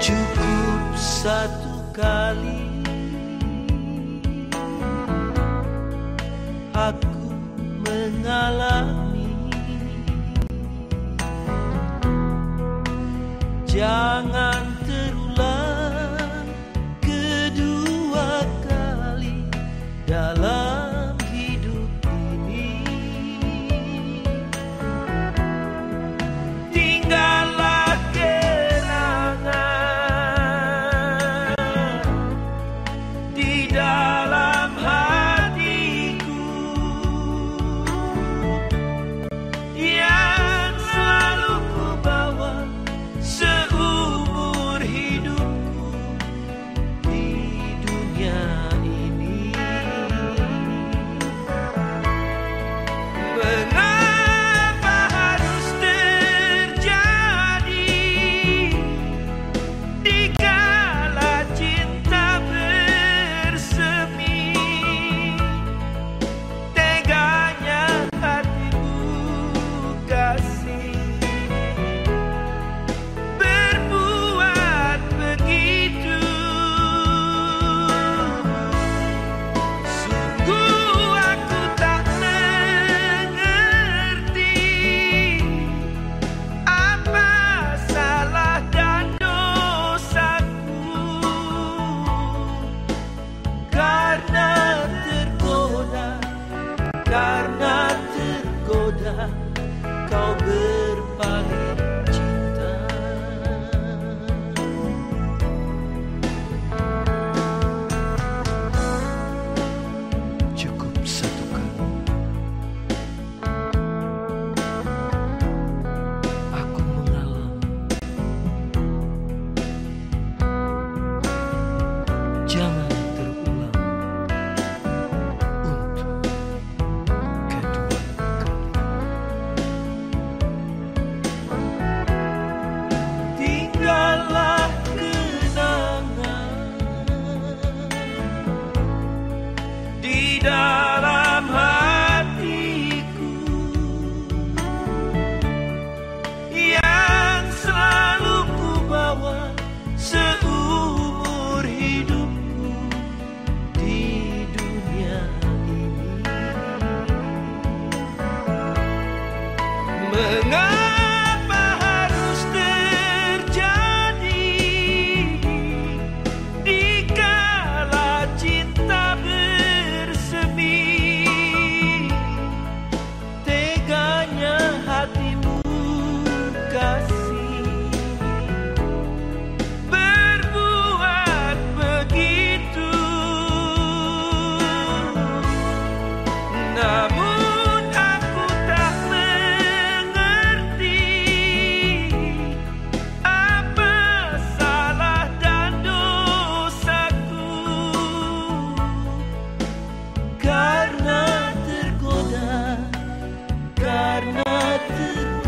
cukup satu kali. Aku mengalami. Jauh Yeah. kau ber no you.